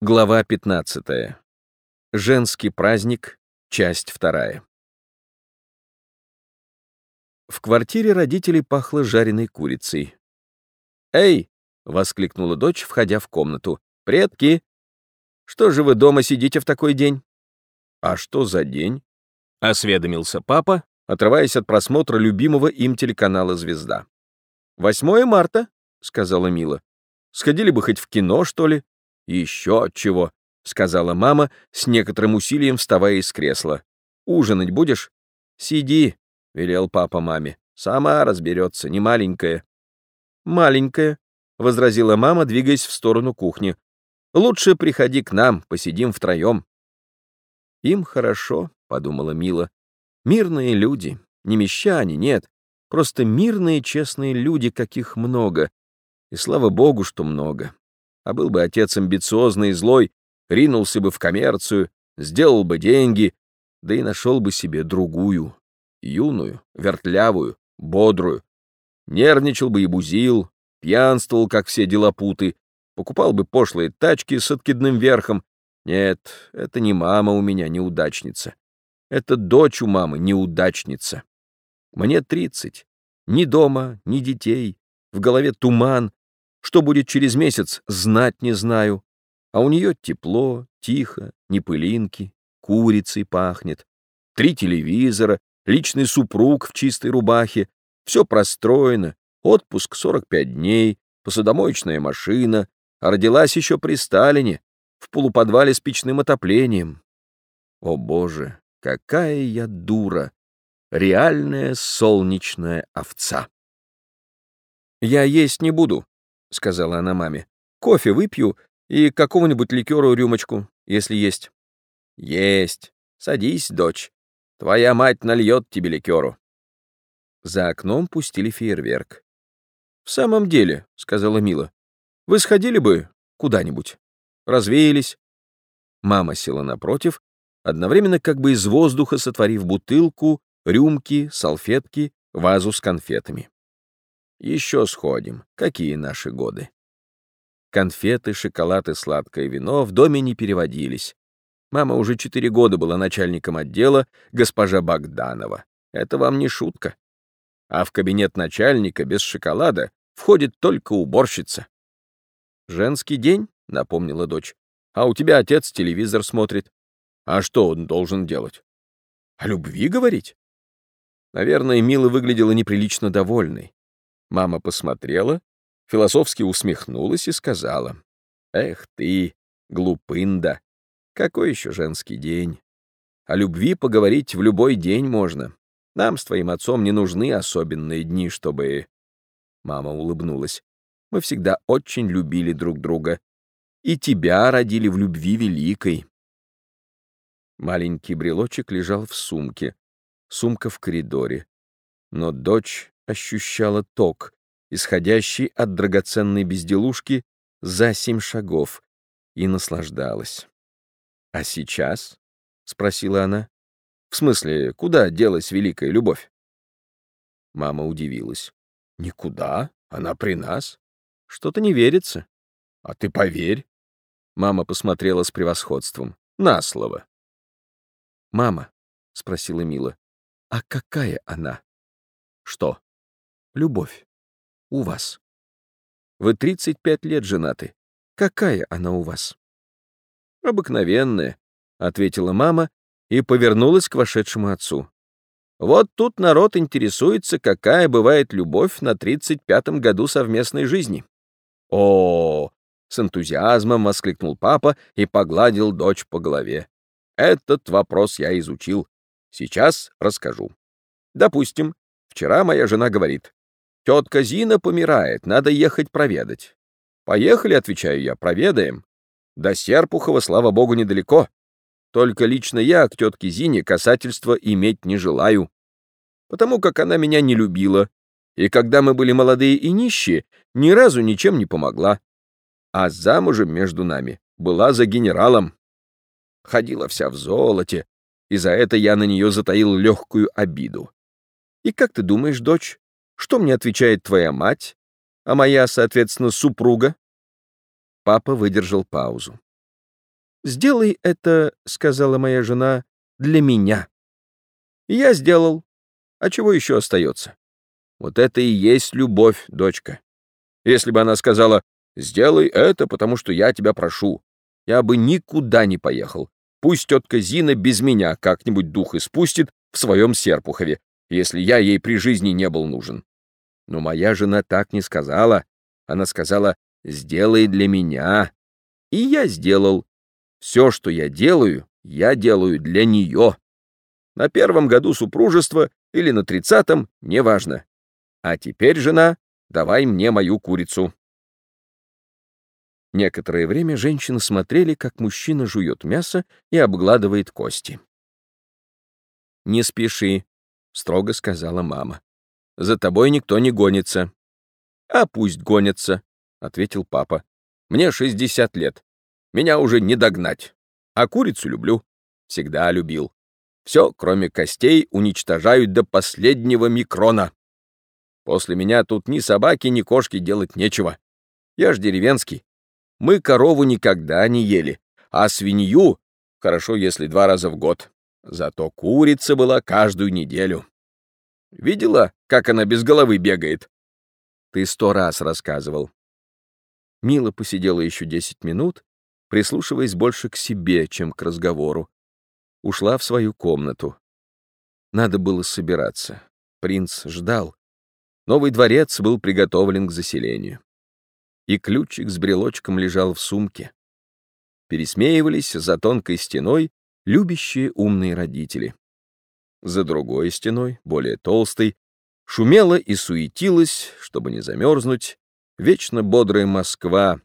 Глава 15. Женский праздник. Часть вторая. В квартире родителей пахло жареной курицей. «Эй!» — воскликнула дочь, входя в комнату. «Предки! Что же вы дома сидите в такой день?» «А что за день?» — осведомился папа, отрываясь от просмотра любимого им телеканала «Звезда». «8 марта», — сказала Мила. «Сходили бы хоть в кино, что ли?» «Еще чего», — сказала мама, с некоторым усилием вставая из кресла. «Ужинать будешь?» «Сиди», — велел папа маме. «Сама разберется, не маленькая». «Маленькая», — возразила мама, двигаясь в сторону кухни. «Лучше приходи к нам, посидим втроем». «Им хорошо», — подумала Мила. «Мирные люди, не мещане, нет, просто мирные честные люди, каких много. И слава богу, что много. А был бы отец амбициозный и злой, ринулся бы в коммерцию, сделал бы деньги, да и нашел бы себе другую, юную, вертлявую, бодрую. Нервничал бы и бузил, пьянствовал, как все делопуты, покупал бы пошлые тачки с откидным верхом. Нет, это не мама у меня неудачница. Это дочь у мамы неудачница. Мне тридцать. Ни дома, ни детей. В голове туман, что будет через месяц, знать не знаю. А у нее тепло, тихо, не пылинки, курицей пахнет. Три телевизора, личный супруг в чистой рубахе. Все простроено, отпуск 45 дней, посудомоечная машина, а родилась еще при Сталине, в полуподвале с печным отоплением. О боже, какая я дура! Реальная солнечная овца. Я есть не буду, — сказала она маме. «Кофе выпью и какого-нибудь ликеру рюмочку, если есть». «Есть. Садись, дочь. Твоя мать нальет тебе ликеру». За окном пустили фейерверк. «В самом деле», — сказала Мила, — «вы сходили бы куда-нибудь? Развеялись?» Мама села напротив, одновременно как бы из воздуха сотворив бутылку, рюмки, салфетки, вазу с конфетами. Еще сходим. Какие наши годы? Конфеты, шоколад и сладкое вино в доме не переводились. Мама уже четыре года была начальником отдела, госпожа Богданова. Это вам не шутка. А в кабинет начальника без шоколада входит только уборщица. «Женский день», — напомнила дочь. «А у тебя отец телевизор смотрит. А что он должен делать? О любви говорить?» Наверное, Мила выглядела неприлично довольной. Мама посмотрела, философски усмехнулась и сказала, «Эх ты, глупында, какой еще женский день? О любви поговорить в любой день можно. Нам с твоим отцом не нужны особенные дни, чтобы...» Мама улыбнулась. «Мы всегда очень любили друг друга. И тебя родили в любви великой». Маленький брелочек лежал в сумке, сумка в коридоре. Но дочь ощущала ток, исходящий от драгоценной безделушки за семь шагов, и наслаждалась. «А сейчас?» — спросила она. «В смысле, куда делась великая любовь?» Мама удивилась. «Никуда, она при нас. Что-то не верится. А ты поверь». Мама посмотрела с превосходством. «На слово». «Мама», — спросила Мила, — «а какая она?» «Что?» Любовь. У вас. Вы 35 лет женаты. Какая она у вас? Обыкновенная, ответила мама и повернулась к вошедшему отцу. Вот тут народ интересуется, какая бывает любовь на 35-м году совместной жизни. О, с энтузиазмом воскликнул папа и погладил дочь по голове. Этот вопрос я изучил. Сейчас расскажу. Допустим, вчера моя жена говорит, Тетка Зина помирает, надо ехать проведать. Поехали, отвечаю я, проведаем. До Серпухова, слава богу, недалеко. Только лично я к тетке Зине касательства иметь не желаю. Потому как она меня не любила. И когда мы были молодые и нищие, ни разу ничем не помогла. А замужем между нами была за генералом. Ходила вся в золоте, и за это я на нее затаил легкую обиду. И как ты думаешь, дочь, что мне отвечает твоя мать, а моя, соответственно, супруга?» Папа выдержал паузу. «Сделай это, — сказала моя жена, — для меня». Я сделал. А чего еще остается? Вот это и есть любовь, дочка. Если бы она сказала, «Сделай это, потому что я тебя прошу», я бы никуда не поехал. Пусть тетка Зина без меня как-нибудь дух испустит в своем Серпухове, если я ей при жизни не был нужен. Но моя жена так не сказала. Она сказала, «Сделай для меня». И я сделал. Все, что я делаю, я делаю для нее. На первом году супружества или на тридцатом, неважно. А теперь, жена, давай мне мою курицу. Некоторое время женщины смотрели, как мужчина жует мясо и обгладывает кости. «Не спеши», — строго сказала мама. «За тобой никто не гонится». «А пусть гонятся», — ответил папа. «Мне 60 лет. Меня уже не догнать. А курицу люблю. Всегда любил. Все, кроме костей, уничтожают до последнего микрона. После меня тут ни собаки, ни кошки делать нечего. Я ж деревенский. Мы корову никогда не ели, а свинью хорошо, если два раза в год. Зато курица была каждую неделю. Видела, как она без головы бегает? Ты сто раз рассказывал. Мила посидела еще десять минут, прислушиваясь больше к себе, чем к разговору ушла в свою комнату. Надо было собираться. Принц ждал. Новый дворец был приготовлен к заселению. И ключик с брелочком лежал в сумке. Пересмеивались за тонкой стеной любящие умные родители. За другой стеной, более толстой, шумела и суетилась, чтобы не замерзнуть, вечно бодрая Москва.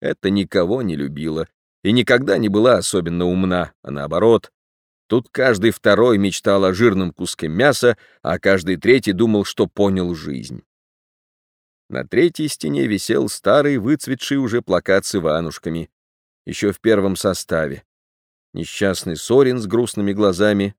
Это никого не любила и никогда не была особенно умна, а наоборот, Тут каждый второй мечтал о жирном куске мяса, а каждый третий думал, что понял жизнь. На третьей стене висел старый, выцветший уже плакат с Иванушками, еще в первом составе. Несчастный Сорин с грустными глазами.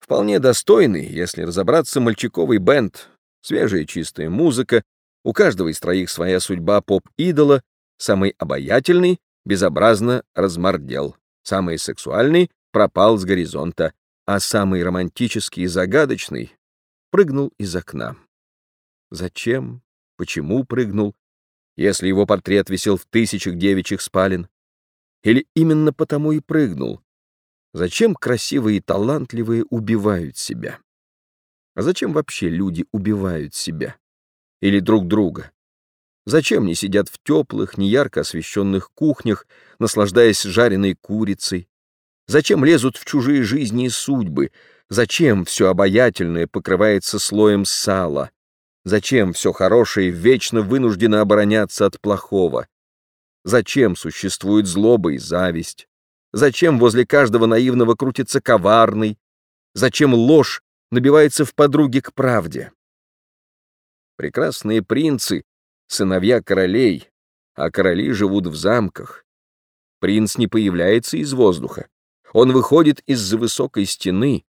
Вполне достойный, если разобраться, мальчиковый бенд, свежая чистая музыка, у каждого из троих своя судьба поп-идола, самый обаятельный, безобразно размордел, самый сексуальный пропал с горизонта, а самый романтический и загадочный прыгнул из окна. Зачем? Почему прыгнул? Если его портрет висел в тысячах девичьих спален? Или именно потому и прыгнул? Зачем красивые и талантливые убивают себя? А зачем вообще люди убивают себя? Или друг друга? Зачем не сидят в теплых, неярко освещенных кухнях, наслаждаясь жареной курицей, Зачем лезут в чужие жизни и судьбы? Зачем все обаятельное покрывается слоем сала? Зачем все хорошее вечно вынуждено обороняться от плохого? Зачем существует злоба и зависть? Зачем возле каждого наивного крутится коварный? Зачем ложь набивается в подруги к правде? Прекрасные принцы — сыновья королей, а короли живут в замках. Принц не появляется из воздуха. Он выходит из-за высокой стены,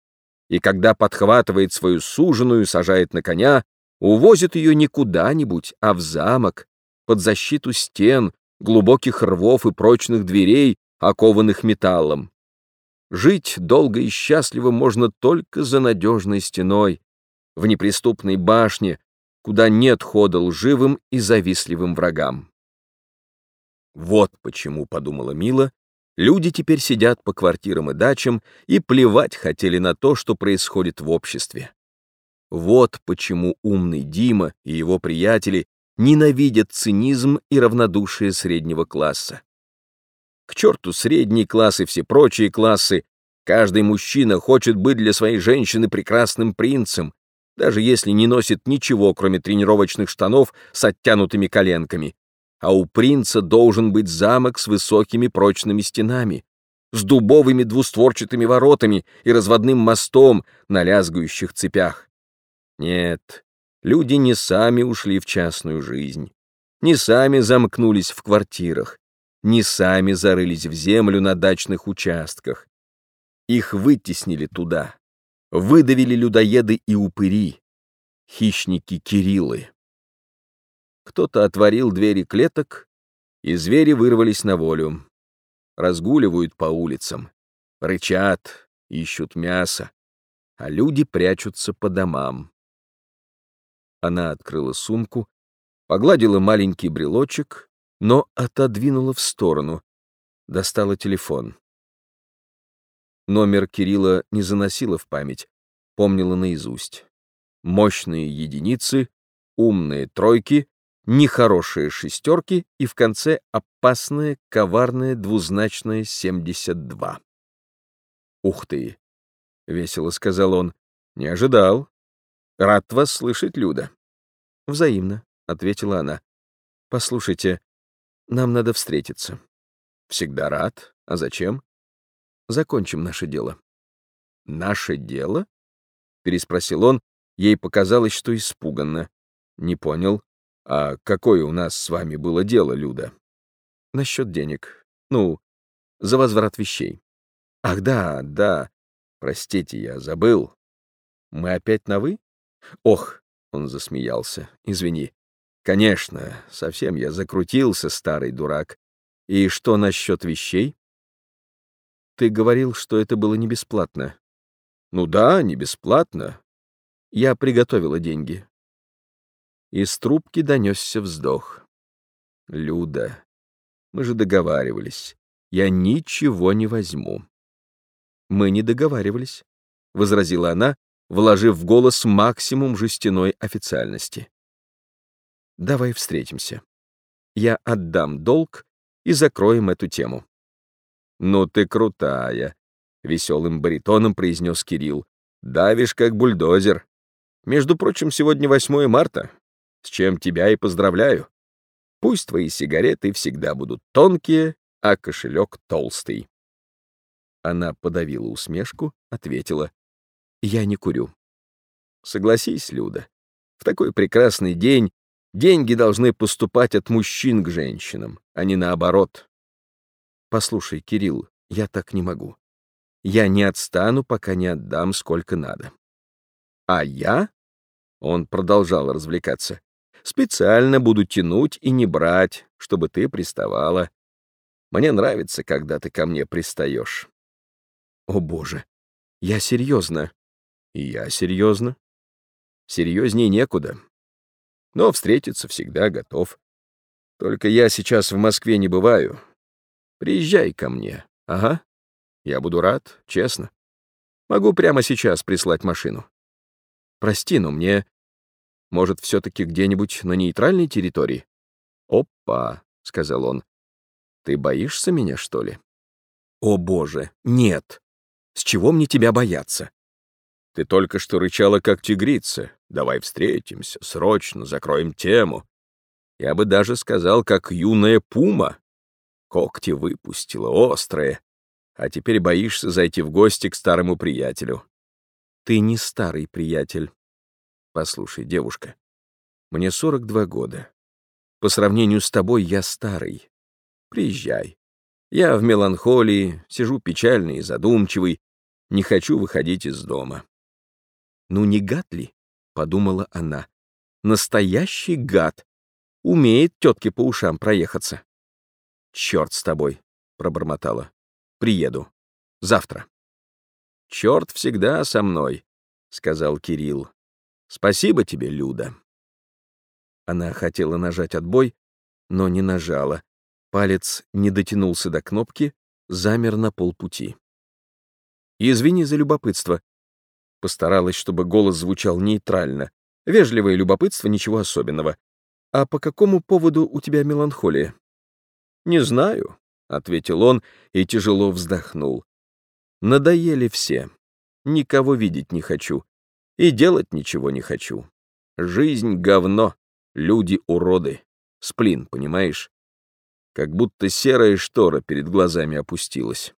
и когда подхватывает свою суженую, сажает на коня, увозит ее не куда-нибудь, а в замок, под защиту стен, глубоких рвов и прочных дверей, окованных металлом. Жить долго и счастливо можно только за надежной стеной, в неприступной башне, куда нет хода лживым и завистливым врагам. Вот почему, — подумала Мила, Люди теперь сидят по квартирам и дачам и плевать хотели на то, что происходит в обществе. Вот почему умный Дима и его приятели ненавидят цинизм и равнодушие среднего класса. К черту средний класс и все прочие классы, каждый мужчина хочет быть для своей женщины прекрасным принцем, даже если не носит ничего, кроме тренировочных штанов с оттянутыми коленками, а у принца должен быть замок с высокими прочными стенами, с дубовыми двустворчатыми воротами и разводным мостом на лязгающих цепях. Нет, люди не сами ушли в частную жизнь, не сами замкнулись в квартирах, не сами зарылись в землю на дачных участках. Их вытеснили туда, выдавили людоеды и упыри, хищники Кириллы. Кто-то отворил двери клеток, и звери вырвались на волю. разгуливают по улицам, рычат, ищут мясо, а люди прячутся по домам. Она открыла сумку, погладила маленький брелочек, но отодвинула в сторону, достала телефон. Номер Кирилла не заносила в память, помнила наизусть. Мощные единицы, умные тройки, нехорошие шестерки и в конце опасное, коварное двузначное 72. «Ух ты!» — весело сказал он. «Не ожидал. Рад вас слышать, Люда». «Взаимно», — ответила она. «Послушайте, нам надо встретиться». «Всегда рад. А зачем?» «Закончим наше дело». «Наше дело?» — переспросил он. Ей показалось, что испуганно. «Не понял. А какое у нас с вами было дело, Люда?» «Насчет денег. Ну, за возврат вещей». «Ах, да, да. Простите, я забыл. Мы опять на «вы»?» «Ох!» — он засмеялся. «Извини. Конечно, совсем я закрутился, старый дурак. И что насчет вещей?» «Ты говорил, что это было не бесплатно». «Ну да, не бесплатно. Я приготовила деньги». Из трубки донесся вздох. «Люда, мы же договаривались. Я ничего не возьму». «Мы не договаривались», — возразила она, вложив в голос максимум жестяной официальности. «Давай встретимся. Я отдам долг и закроем эту тему». «Ну ты крутая», — веселым баритоном произнес Кирилл. «Давишь как бульдозер. Между прочим, сегодня 8 марта, с чем тебя и поздравляю. Пусть твои сигареты всегда будут тонкие, а кошелек толстый». Она подавила усмешку, ответила. «Я не курю». «Согласись, Люда, в такой прекрасный день деньги должны поступать от мужчин к женщинам, а не наоборот». «Послушай, Кирилл, я так не могу. Я не отстану, пока не отдам сколько надо». «А я?» — он продолжал развлекаться. «Специально буду тянуть и не брать, чтобы ты приставала. Мне нравится, когда ты ко мне пристаешь. О боже, я серьезно. И я серьезно. Серьезней некуда. Но встретиться всегда готов. Только я сейчас в Москве не бываю. Приезжай ко мне. Ага. Я буду рад, честно. Могу прямо сейчас прислать машину. Прости, но мне... Может, все-таки где-нибудь на нейтральной территории? Опа, — сказал он. Ты боишься меня, что ли? О боже, нет. С чего мне тебя бояться? Ты только что рычала, как тигрица. Давай встретимся, срочно закроем тему. Я бы даже сказал, как юная пума. Когти выпустила, острые. А теперь боишься зайти в гости к старому приятелю. Ты не старый приятель. Послушай, девушка, мне 42 года. По сравнению с тобой я старый. Приезжай. Я в меланхолии, сижу печальный и задумчивый, не хочу выходить из дома. Ну не гад ли? Подумала она. Настоящий гад. Умеет тетке по ушам проехаться. Черт с тобой, пробормотала. Приеду. Завтра. Черт всегда со мной, сказал Кирилл. Спасибо тебе, Люда. Она хотела нажать отбой, но не нажала. Палец не дотянулся до кнопки, замер на полпути. Извини за любопытство. Постаралась, чтобы голос звучал нейтрально. Вежливое любопытство, ничего особенного. А по какому поводу у тебя меланхолия? Не знаю, ответил он и тяжело вздохнул. Надоели все. Никого видеть не хочу. И делать ничего не хочу. Жизнь — говно, люди — уроды. Сплин, понимаешь? Как будто серая штора перед глазами опустилась.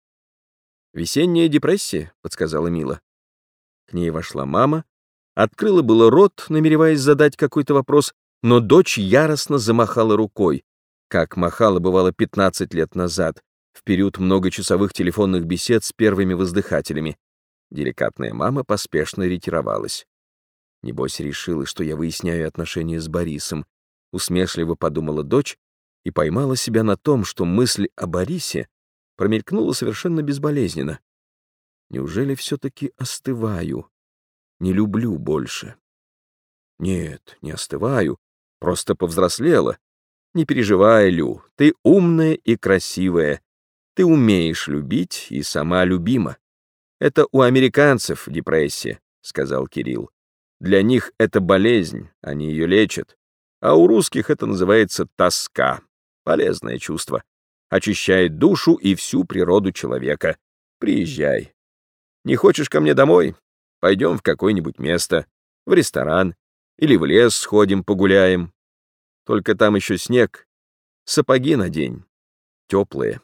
«Весенняя депрессия», — подсказала Мила. К ней вошла мама, открыла было рот, намереваясь задать какой-то вопрос, но дочь яростно замахала рукой, как махала бывало 15 лет назад, в период многочасовых телефонных бесед с первыми воздыхателями. Деликатная мама поспешно ретировалась. Небось, решила, что я выясняю отношения с Борисом. Усмешливо подумала дочь и поймала себя на том, что мысль о Борисе промелькнуло совершенно безболезненно. Неужели все-таки остываю? Не люблю больше. Нет, не остываю, просто повзрослела. Не переживай, Лю, ты умная и красивая. Ты умеешь любить и сама любима. Это у американцев депрессия, сказал Кирилл. Для них это болезнь, они ее лечат. А у русских это называется тоска. Полезное чувство. Очищает душу и всю природу человека. Приезжай. Не хочешь ко мне домой? Пойдем в какое-нибудь место, в ресторан или в лес сходим погуляем. Только там еще снег. Сапоги надень, теплые.